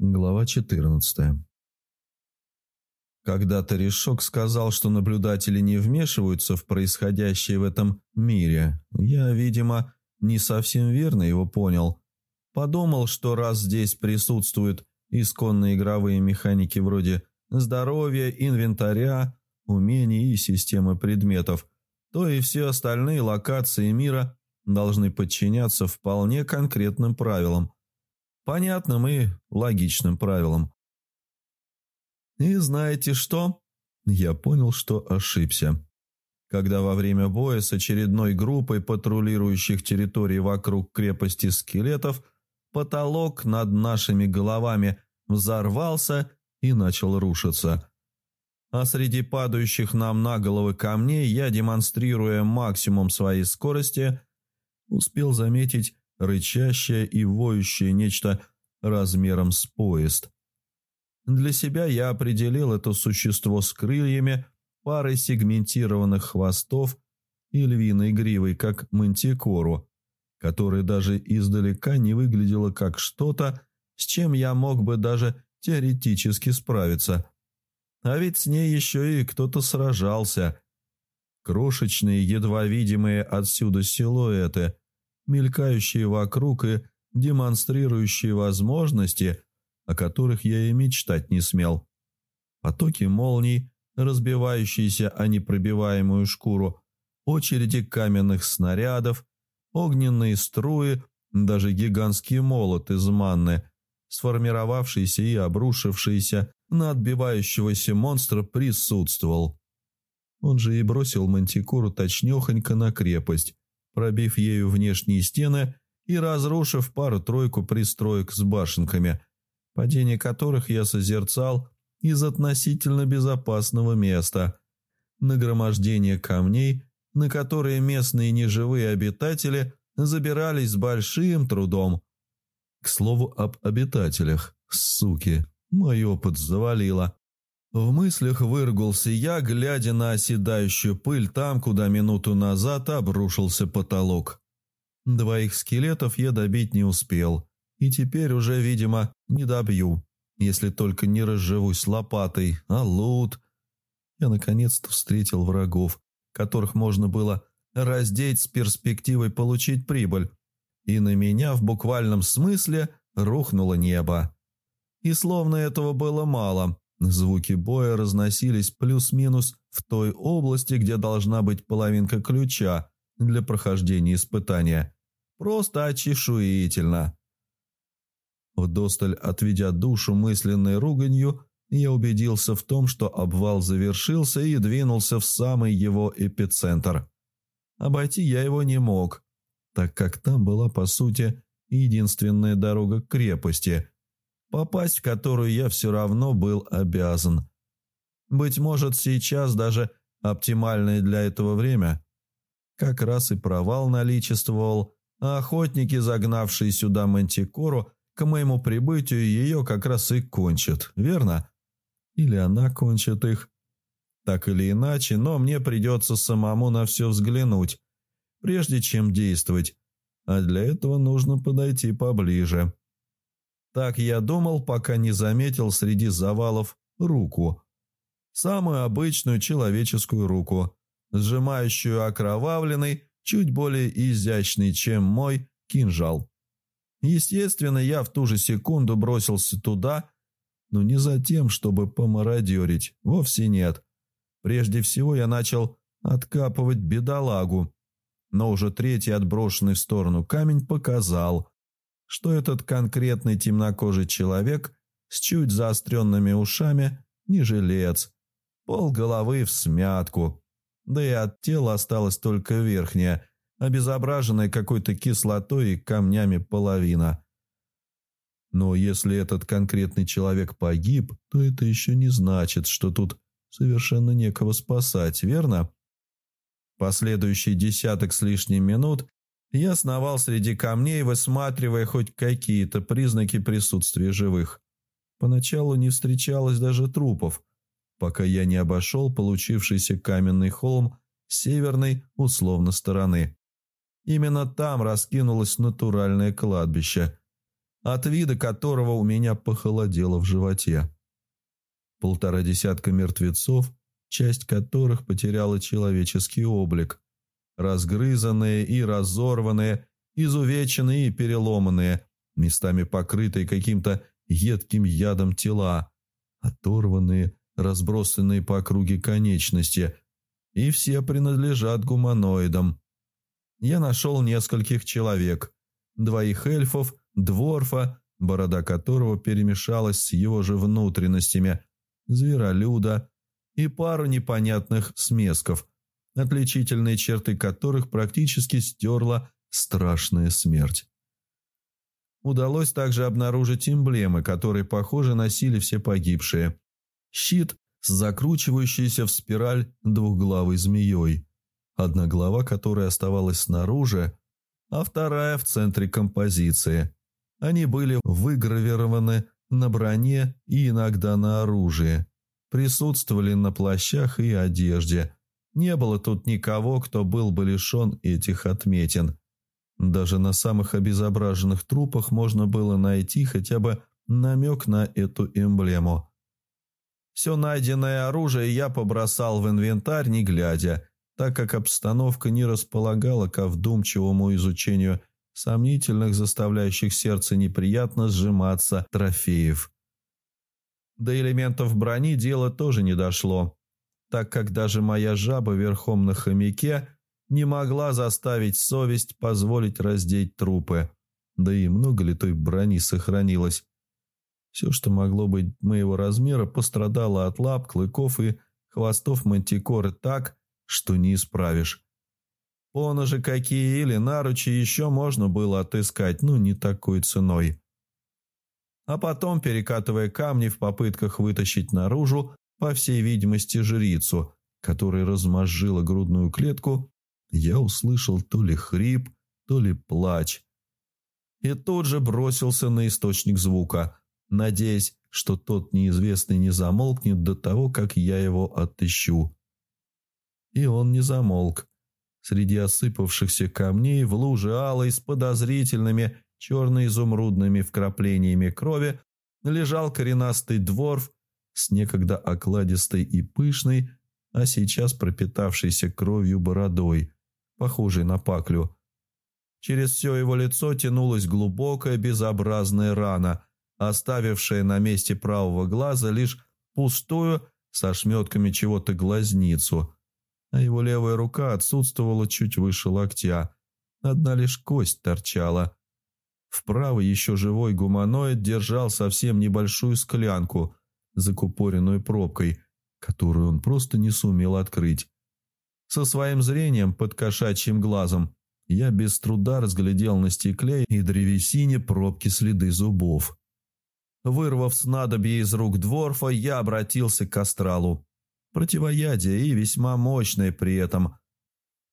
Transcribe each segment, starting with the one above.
Глава 14. Когда-то Решок сказал, что наблюдатели не вмешиваются в происходящее в этом мире. Я, видимо, не совсем верно его понял. Подумал, что раз здесь присутствуют исконные игровые механики вроде здоровья, инвентаря, умений и системы предметов, то и все остальные локации мира должны подчиняться вполне конкретным правилам – понятным и логичным правилам. И знаете что? Я понял, что ошибся. Когда во время боя с очередной группой патрулирующих территории вокруг крепости скелетов потолок над нашими головами взорвался и начал рушиться. А среди падающих нам на головы камней я, демонстрируя максимум своей скорости, успел заметить рычащее и воющее нечто размером с поезд. Для себя я определил это существо с крыльями, парой сегментированных хвостов и львиной гривой, как мантикору, которая даже издалека не выглядела как что-то, с чем я мог бы даже теоретически справиться. А ведь с ней еще и кто-то сражался. Крошечные, едва видимые отсюда силуэты – мелькающие вокруг и демонстрирующие возможности, о которых я и мечтать не смел. Потоки молний, разбивающиеся о непробиваемую шкуру, очереди каменных снарядов, огненные струи, даже гигантский молот из манны, сформировавшийся и обрушившийся на отбивающегося монстра, присутствовал. Он же и бросил мантикору точнёхонько на крепость, пробив ею внешние стены и разрушив пару-тройку пристроек с башенками, падение которых я созерцал из относительно безопасного места. Нагромождение камней, на которые местные неживые обитатели забирались с большим трудом. К слову об обитателях, суки, мой опыт завалило. В мыслях выргулся я, глядя на оседающую пыль там, куда минуту назад обрушился потолок. Двоих скелетов я добить не успел, и теперь уже, видимо, не добью, если только не разживусь лопатой, а лут... Я наконец-то встретил врагов, которых можно было раздеть с перспективой получить прибыль, и на меня в буквальном смысле рухнуло небо. И словно этого было мало, Звуки боя разносились плюс-минус в той области, где должна быть половинка ключа для прохождения испытания. Просто очешуительно. Вдосталь отведя душу мысленной руганью, я убедился в том, что обвал завершился и двинулся в самый его эпицентр. Обойти я его не мог, так как там была, по сути, единственная дорога к крепости – попасть в которую я все равно был обязан. Быть может, сейчас даже оптимальное для этого время. Как раз и провал наличествовал, а охотники, загнавшие сюда мантикору, к моему прибытию ее как раз и кончат, верно? Или она кончит их. Так или иначе, но мне придется самому на все взглянуть, прежде чем действовать, а для этого нужно подойти поближе. Так я думал, пока не заметил среди завалов руку. Самую обычную человеческую руку, сжимающую окровавленный, чуть более изящный, чем мой, кинжал. Естественно, я в ту же секунду бросился туда, но не за тем, чтобы помародерить, вовсе нет. Прежде всего я начал откапывать бедолагу, но уже третий отброшенный в сторону камень показал, что этот конкретный темнокожий человек с чуть заостренными ушами не жилец, пол головы в смятку, да и от тела осталась только верхняя, обезображенная какой-то кислотой и камнями половина. Но если этот конкретный человек погиб, то это еще не значит, что тут совершенно некого спасать, верно? Последующий десяток с лишним минут я сновал среди камней, высматривая хоть какие-то признаки присутствия живых. Поначалу не встречалось даже трупов, пока я не обошел получившийся каменный холм северной, условно, стороны. Именно там раскинулось натуральное кладбище. от вида которого у меня похолодело в животе. Полтора десятка мертвецов, часть которых потеряла человеческий облик. Разгрызанные и разорванные, изувеченные и переломанные, местами покрытые каким-то едким ядом тела, оторванные, разбросанные по округе конечности, и все принадлежат гуманоидам. Я нашел нескольких человек, двоих эльфов, дворфа, борода которого перемешалась с его же внутренностями, зверолюда и пару непонятных смесков, отличительные черты которых практически стерла страшная смерть. Удалось также обнаружить эмблемы, которые, похоже, носили все погибшие. Щит с закручивающейся в спираль двухглавой змеей, одна глава которой оставалась снаружи, а вторая в центре композиции. Они были выгравированы на броне и иногда на оружии, присутствовали на плащах и одежде. Не было тут никого, кто был бы лишен этих отметин. Даже на самых обезображенных трупах можно было найти хотя бы намек на эту эмблему. Все найденное оружие я побросал в инвентарь, не глядя, так как обстановка не располагала ко вдумчивому изучению сомнительных, заставляющих сердце неприятно сжиматься трофеев. До элементов брони дело тоже не дошло, так как даже моя жаба верхом на хомяке не могла заставить совесть позволить раздеть трупы. Да и много ли той брони сохранилось? Все, что могло быть моего размера, пострадало от лап, клыков и хвостов мантикоры так, что не исправишь. Поножи какие или наручи еще можно было отыскать, но не такой ценой. А потом, перекатывая камни в попытках вытащить наружу, по всей видимости, жрицу, которая размозжила грудную клетку я услышал то ли хрип, то ли плач. И тут же бросился на источник звука, надеясь, что тот неизвестный не замолкнет до того, как я его отыщу. И он не замолк. Среди осыпавшихся камней в луже алой с подозрительными черно-изумрудными вкраплениями крови лежал коренастый дворф с некогда окладистой и пышной, а сейчас пропитавшейся кровью бородой – похожий на паклю. Через все его лицо тянулась глубокая безобразная рана, оставившая на месте правого глаза лишь пустую со шметками чего-то глазницу, а его левая рука отсутствовала чуть выше локтя, одна лишь кость торчала. Вправо еще живой гуманоид держал совсем небольшую склянку, закупоренную пробкой, которую он просто не сумел открыть. Со своим зрением под кошачьим глазом я без труда разглядел на стекле и древесине пробки следы зубов. Вырвав снадобье из рук дворфа, я обратился к астралу. Противоядие и весьма мощное при этом.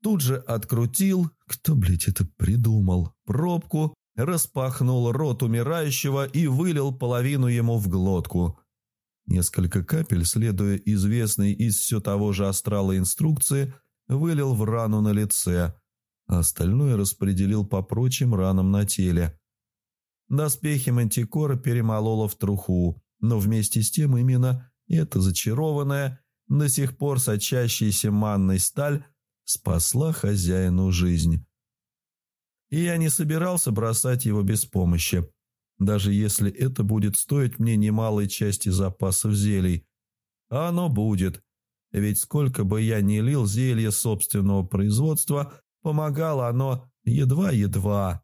Тут же открутил, кто, блядь, это придумал, пробку, распахнул рот умирающего и вылил половину ему в глотку. Несколько капель, следуя известной из все того же астрала инструкции – вылил в рану на лице, а остальное распределил по прочим ранам на теле. Доспехи мантикора перемолола в труху, но вместе с тем именно эта зачарованная, до сих пор сочащаяся манной сталь спасла хозяину жизнь. И я не собирался бросать его без помощи, даже если это будет стоить мне немалой части запасов зелий. А оно будет, ведь сколько бы я ни лил зелье собственного производства, помогало оно едва-едва.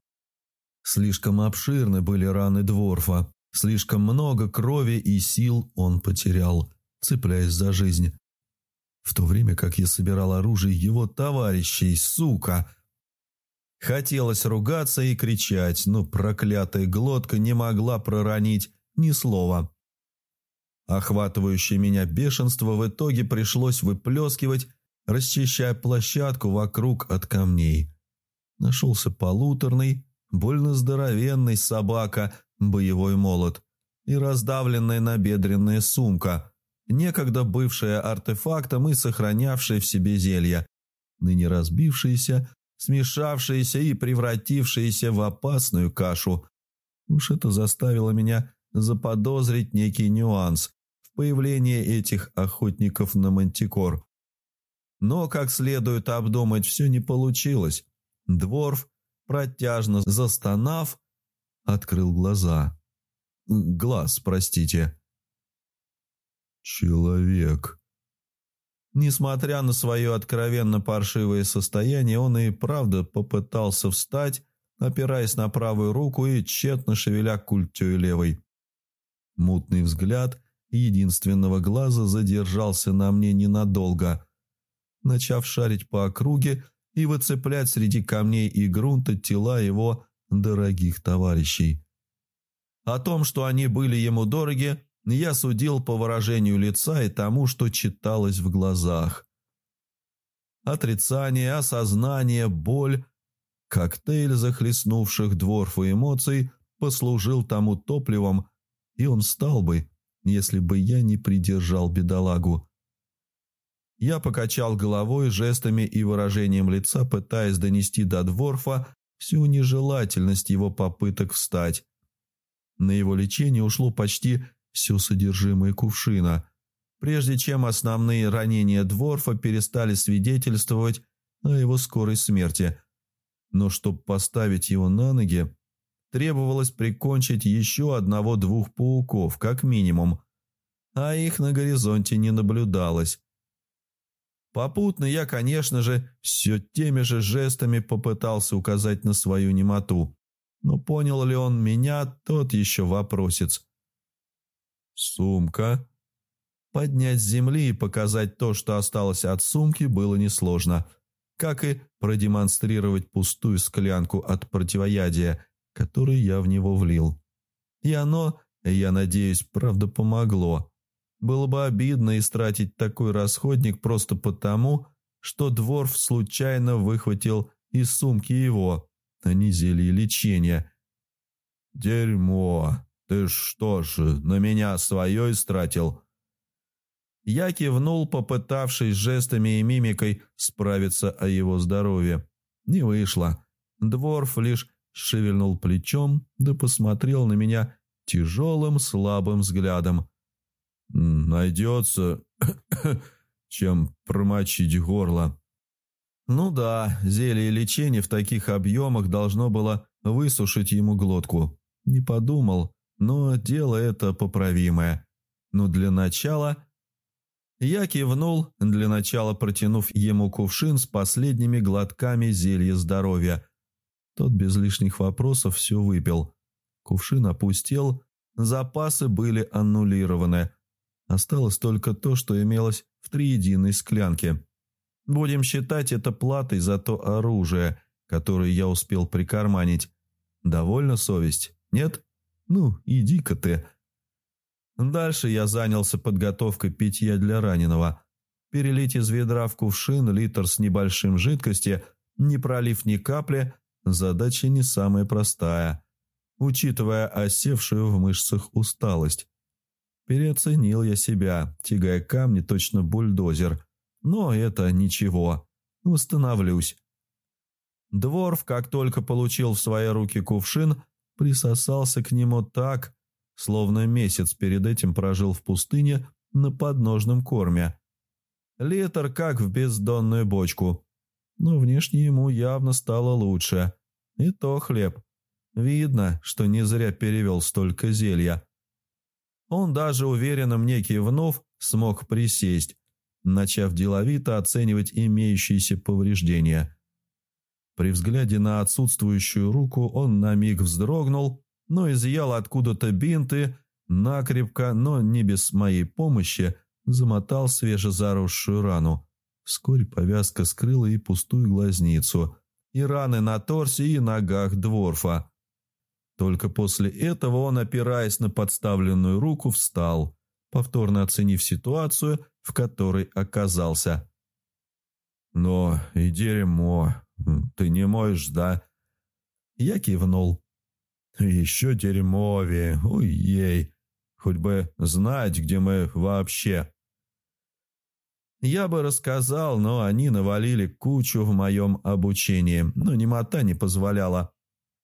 Слишком обширны были раны Дворфа, слишком много крови и сил он потерял, цепляясь за жизнь. В то время как я собирал оружие его товарищей, сука! Хотелось ругаться и кричать, но проклятая глотка не могла проронить ни слова. Охватывающее меня бешенство в итоге пришлось выплескивать, расчищая площадку вокруг от камней. Нашелся полуторный, больно здоровенный собака, боевой молот и раздавленная набедренная сумка, некогда бывшая артефактом и сохранявшая в себе зелья, ныне разбившиеся, смешавшиеся и превратившиеся в опасную кашу. Уж это заставило меня заподозрить некий нюанс в появлении этих охотников на мантикор. Но как следует обдумать все не получилось. Дворф, протяжно застонав, открыл глаза. Глаз, простите. «Человек». Несмотря на свое откровенно паршивое состояние, он и правда попытался встать, опираясь на правую руку и тщетно шевеля культей левой. Мутный взгляд единственного глаза задержался на мне ненадолго. Начав шарить по округе и выцеплять среди камней и грунта тела его дорогих товарищей. О том, что они были ему дороги, я судил по выражению лица и тому, что читалось в глазах. Отрицание, осознание, боль, коктейль захлестнувших дворфа эмоций послужил тому топливом, и он стал бы, если бы я не придержал бедолагу. Я покачал головой, жестами и выражением лица, пытаясь донести до дворфа всю нежелательность его попыток встать. На его лечение ушло почти все содержимое кувшина, прежде чем основные ранения Дворфа перестали свидетельствовать о его скорой смерти. Но чтобы поставить его на ноги, требовалось прикончить еще одного-двух пауков, как минимум, а их на горизонте не наблюдалось. Попутно я, конечно же, все теми же жестами попытался указать на свою немоту. Но понял ли он меня, тот еще вопросец. «Сумка». Поднять с земли и показать то, что осталось от сумки, было несложно, как и продемонстрировать пустую склянку от противоядия, которую я в него влил. И оно, я надеюсь, правда помогло. Было бы обидно истратить такой расходник просто потому, что Дворф случайно выхватил из сумки его, а не зелье лечения. «Дерьмо!» «Ты что ж, на меня свое истратил?» Я кивнул, попытавшись жестами и мимикой справиться о его здоровье. Не вышло. Дворф лишь шевельнул плечом, да посмотрел на меня тяжелым слабым взглядом. «Найдется, чем промочить горло». Ну да, зелье лечения в таких объемах должно было высушить ему глотку. Не подумал, но дело это поправимое. Но для начала... Я кивнул, для начала протянув ему кувшин с последними глотками зелья здоровья. Тот без лишних вопросов все выпил. Кувшин опустел, запасы были аннулированы. Осталось только то, что имелось в триединой склянке. Будем считать это платой за то оружие, которое я успел прикарманить. Довольно совесть, нет? Ну, иди-ка ты. Дальше я занялся подготовкой питья для раненого. Перелить из ведра в кувшин литр с небольшим жидкости, не пролив ни капли, задача не самая простая, учитывая осевшую в мышцах усталость. Переоценил я себя, тягая камни точно бульдозер. Но это ничего. Восстановлюсь. Дворф, как только получил в свои руки кувшин, присосался к нему так, словно месяц перед этим прожил в пустыне на подножном корме. Литр как в бездонную бочку. Но внешне ему явно стало лучше. И то хлеб. Видно, что не зря перевел столько зелья. Он даже уверенно мне кивнув, смог присесть, начав деловито оценивать имеющиеся повреждения – при взгляде на отсутствующую руку он на миг вздрогнул, но изъял откуда-то бинты, накрепко, но не без моей помощи, замотал свежезаросшую рану. Вскоре повязка скрыла и пустую глазницу, и раны на торсе и ногах дворфа. Только после этого он, опираясь на подставленную руку, встал, повторно оценив ситуацию, в которой оказался. «Но и дерьмо, ты не можешь, да?» Я кивнул. «Еще дерьмовее, ой-ей, хоть бы знать, где мы вообще». Я бы рассказал, но они навалили кучу в моем обучении, но немота не позволяла.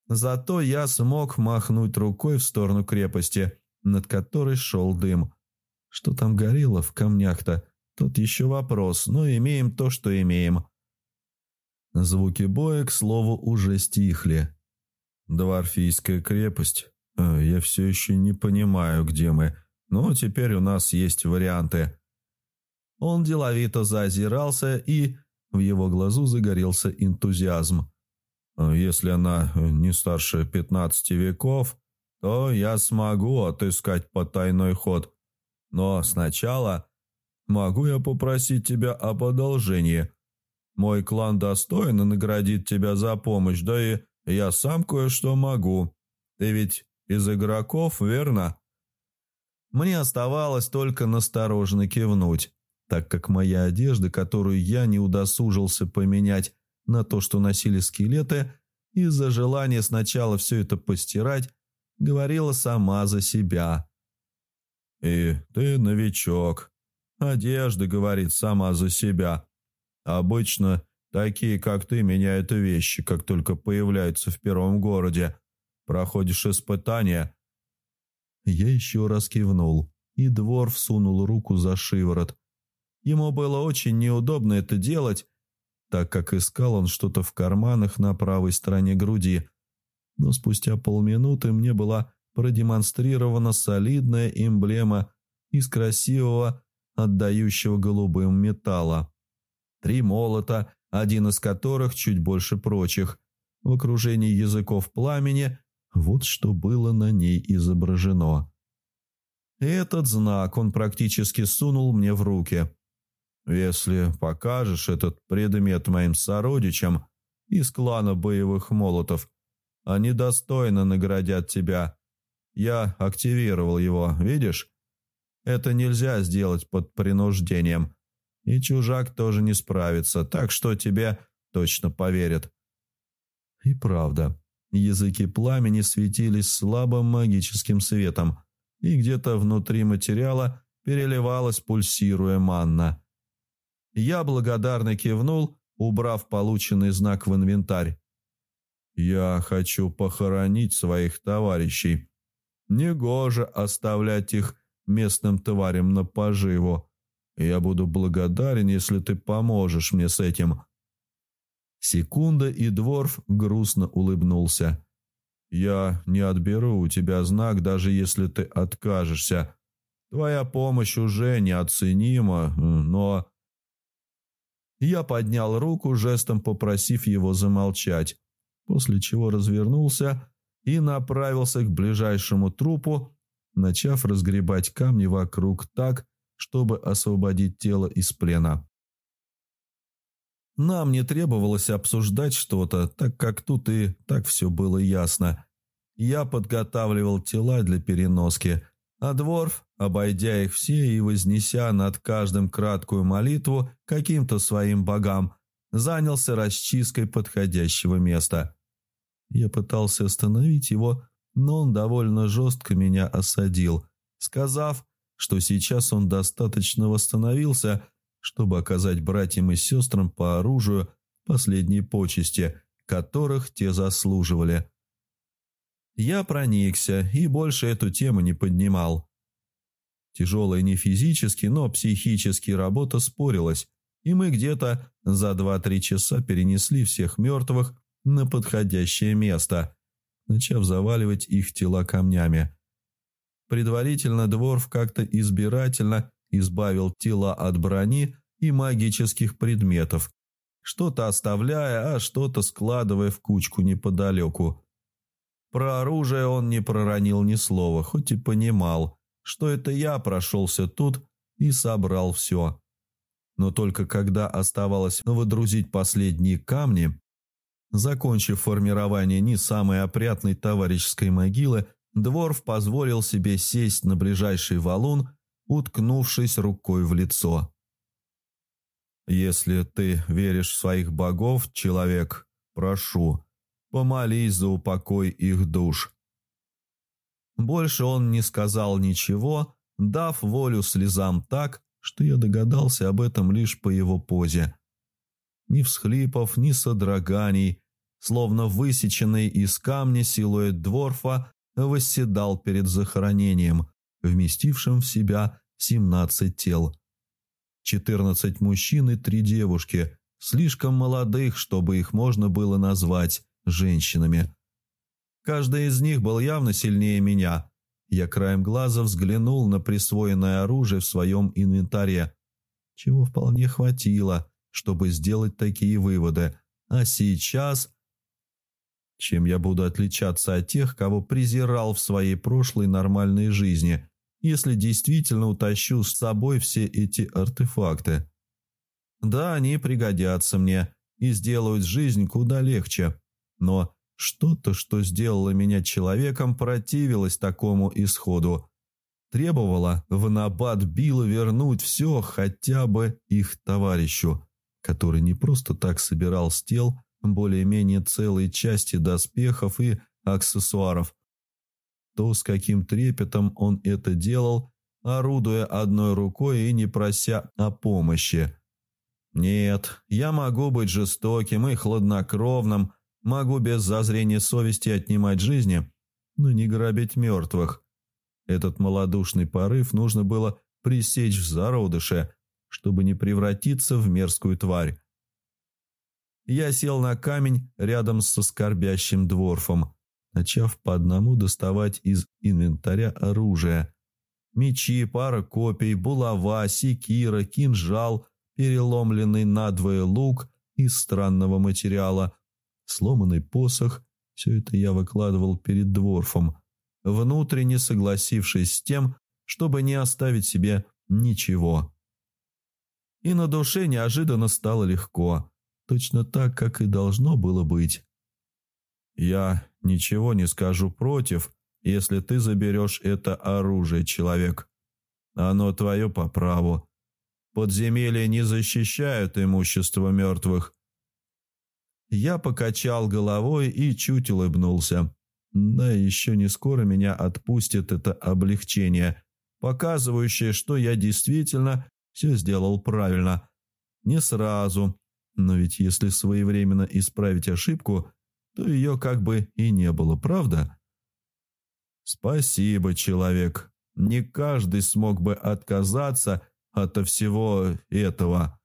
Зато я смог махнуть рукой в сторону крепости, над которой шел дым. Что там горело в камнях-то? Тут еще вопрос, но имеем то, что имеем. Звуки боя, к слову, уже стихли. Дварфийская крепость. Э, я все еще не понимаю, где мы, но теперь у нас есть варианты. Он деловито заозирался, и в его глазу загорелся энтузиазм. Э, если она не старше пятнадцати веков, то я смогу отыскать потайной ход. Но сначала могу я попросить тебя об одолжении. Мой клан достойно наградит тебя за помощь, да и я сам кое-что могу. Ты ведь из игроков, верно?» Мне оставалось только настороженно кивнуть, так как моя одежда, которую я не удосужился поменять на то, что носили скелеты, из-за желания сначала все это постирать, говорила сама за себя. «И ты новичок. Одежда говорит сама за себя. Обычно такие, как ты, меняют вещи, как только появляются в первом городе. Проходишь испытания». Я еще раз кивнул, и двор всунул руку за шиворот. Ему было очень неудобно это делать, так как искал он что-то в карманах на правой стороне груди. Но спустя полминуты мне была продемонстрирована солидная эмблема из красивого, отдающего голубым металла. Три молота, один из которых чуть больше прочих, в окружении языков пламени, вот что было на ней изображено. Этот знак он практически сунул мне в руки – если покажешь этот предмет моим сородичам из клана боевых молотов, они достойно наградят тебя. Я активировал его, видишь? Это нельзя сделать под принуждением. И чужак тоже не справится, так что тебе точно поверят. И правда, языки пламени светились слабым магическим светом, и где-то внутри материала переливалась пульсируя манна – я благодарно кивнул, убрав полученный знак в инвентарь. «Я хочу похоронить своих товарищей. Негоже оставлять их местным тварям на поживу. Я буду благодарен, если ты поможешь мне с этим». Секунда, и Дворф грустно улыбнулся. «Я не отберу у тебя знак, даже если ты откажешься. Твоя помощь уже неоценима, но я поднял руку, жестом попросив его замолчать, после чего развернулся и направился к ближайшему трупу, начав разгребать камни вокруг так, чтобы освободить тело из плена. Нам не требовалось обсуждать что-то, так как тут и так все было ясно. Я подготавливал тела для переноски, а Дворф, обойдя их все и вознеся над каждым краткую молитву каким-то своим богам, занялся расчисткой подходящего места. Я пытался остановить его, но он довольно жестко меня осадил, сказав, что сейчас он достаточно восстановился, чтобы оказать братьям и сестрам по оружию последние почести, которых те заслуживали. Я проникся и больше эту тему не поднимал. Тяжелая не физически, но психически работа спорилась, и мы где-то за два-три часа перенесли всех мертвых на подходящее место, начав заваливать их тела камнями. Предварительно Дворф как-то избирательно избавил тела от брони и магических предметов, что-то оставляя, а что-то складывая в кучку неподалеку. Про оружие он не проронил ни слова, хоть и понимал, что это я прошелся тут и собрал все. Но только когда оставалось выдрузить последние камни, закончив формирование не самой опрятной товарищеской могилы, Дворф позволил себе сесть на ближайший валун, уткнувшись рукой в лицо. «Если ты веришь в своих богов, человек, прошу, помолись за упокой их душ». Больше он не сказал ничего, дав волю слезам так, что я догадался об этом лишь по его позе. Ни всхлипов, ни содроганий, словно высеченный из камня силуэт дворфа, восседал перед захоронением, вместившим в себя семнадцать тел. Четырнадцать мужчин и три девушки, слишком молодых, чтобы их можно было назвать женщинами. Каждый из них был явно сильнее меня. Я краем глаза взглянул на присвоенное оружие в своем инвентаре, чего вполне хватило, чтобы сделать такие выводы. А сейчас... Чем я буду отличаться от тех, кого презирал в своей прошлой нормальной жизни, если действительно утащу с собой все эти артефакты? Да, они пригодятся мне и сделают жизнь куда легче, но что-то, что сделало меня человеком, противилось такому исходу. Требовало в набат Билла вернуть все хотя бы их товарищу, который не просто так собирал с тел более-менее целые части доспехов и аксессуаров. То, с каким трепетом он это делал, орудуя одной рукой и не прося о помощи. Нет, я могу быть жестоким и хладнокровным, Могу без зазрения совести отнимать жизни, но не грабить мертвых. Этот малодушный порыв нужно было пресечь в зародыше, чтобы не превратиться в мерзкую тварь. Я сел на камень рядом со скорбящим дворфом, начав по одному доставать из инвентаря оружие. Мечи, пара копий, булава, секира, кинжал, переломленный надвое лук из странного материала, сломанный посох – все это я выкладывал перед дворфом, внутренне согласившись с тем, чтобы не оставить себе ничего. И на душе неожиданно стало легко, точно так, как и должно было быть. «Я ничего не скажу против, если ты заберешь это оружие, человек. Оно твое по праву. Подземелья не защищают имущество мертвых, я покачал головой и чуть улыбнулся. Да еще не скоро меня отпустит это облегчение, показывающее, что я действительно все сделал правильно. Не сразу, но ведь если своевременно исправить ошибку, то ее как бы и не было, правда? Спасибо, человек. Не каждый смог бы отказаться от всего этого.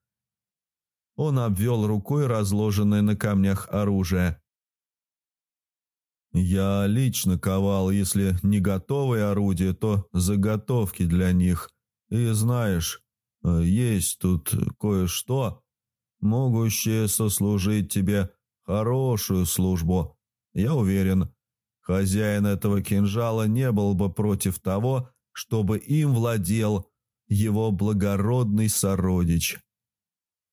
Он обвел рукой разложенное на камнях оружие. «Я лично ковал, если не готовые орудия, то заготовки для них. И знаешь, есть тут кое-что, могущее сослужить тебе хорошую службу. Я уверен, хозяин этого кинжала не был бы против того, чтобы им владел его благородный сородич».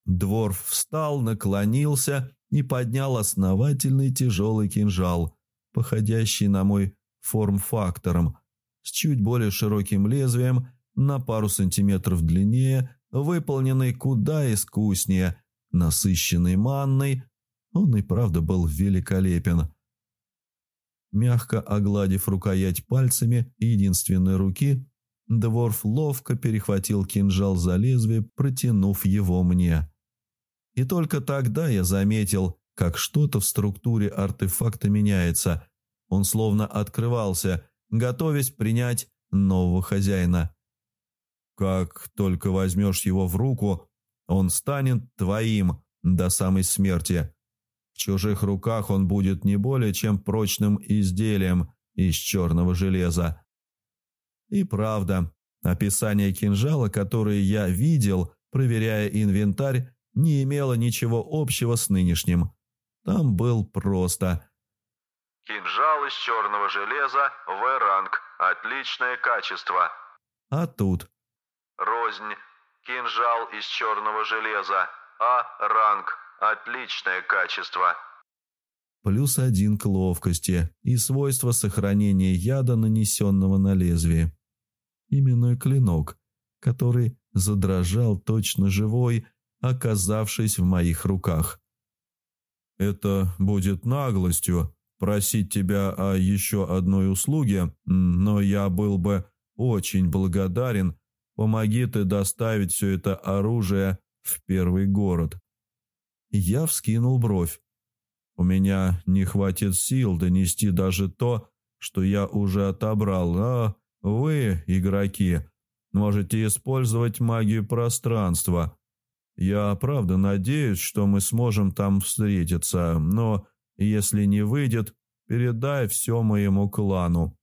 Дворф встал, наклонился и поднял основательный тяжелый кинжал, походящий на мой форм-фактором, с чуть более широким лезвием, на пару сантиметров длиннее, выполненный куда искуснее, насыщенный манной. Он и правда был великолепен. Мягко огладив рукоять пальцами единственной руки, Дворф ловко перехватил кинжал за лезвие, протянув его мне. И только тогда я заметил, как что-то в структуре артефакта меняется. Он словно открывался, готовясь принять нового хозяина. Как только возьмешь его в руку, он станет твоим до самой смерти. В чужих руках он будет не более чем прочным изделием из черного железа. И правда, описание кинжала, которое я видел, проверяя инвентарь, не имело ничего общего с нынешним. Там был просто... «Кинжал из черного железа, В-ранг, отличное качество». А тут... «Рознь, кинжал из черного железа, А-ранг, отличное качество». Плюс один к ловкости и свойство сохранения яда, нанесенного на лезвие. Именной клинок, который задрожал точно живой, оказавшись в моих руках. «Это будет наглостью просить тебя о еще одной услуге, но я был бы очень благодарен, помоги ты доставить все это оружие в первый город». Я вскинул бровь. У меня не хватит сил донести даже то, что я уже отобрал, а вы, игроки, можете использовать магию пространства. Я правда надеюсь, что мы сможем там встретиться, но если не выйдет, передай все моему клану.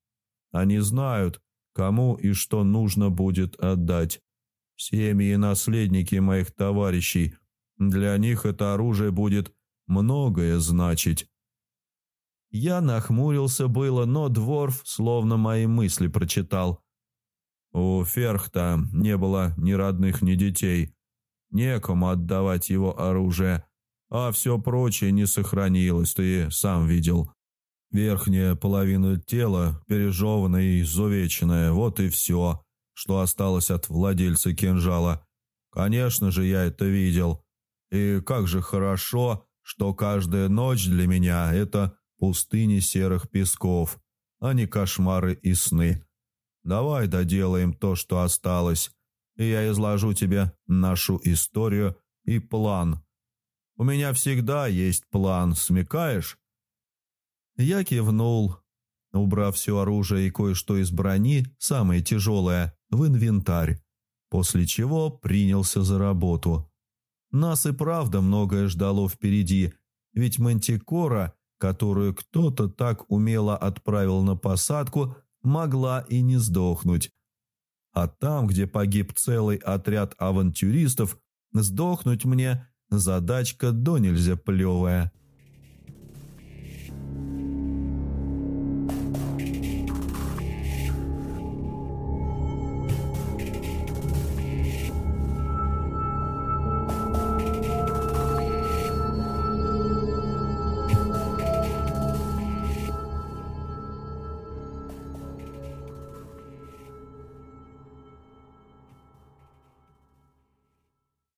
Они знают, кому и что нужно будет отдать. Семьи и наследники моих товарищей. Для них это оружие будет многое значить. Я нахмурился было, но Дворф словно мои мысли прочитал. У Ферхта не было ни родных, ни детей. Некому отдавать его оружие, а все прочее не сохранилось, ты сам видел. Верхняя половина тела пережеванная и изувеченная, вот и все, что осталось от владельца кинжала. Конечно же, я это видел. И как же хорошо, что каждая ночь для меня – это пустыни серых песков, а не кошмары и сны. Давай доделаем то, что осталось, и я изложу тебе нашу историю и план. У меня всегда есть план, смекаешь?» Я кивнул, убрав все оружие и кое-что из брони, самое тяжелое, в инвентарь, после чего принялся за работу. Нас и правда многое ждало впереди, ведь Мантикора, которую кто-то так умело отправил на посадку, могла и не сдохнуть. А там, где погиб целый отряд авантюристов, сдохнуть мне задачка до нельзя плевая.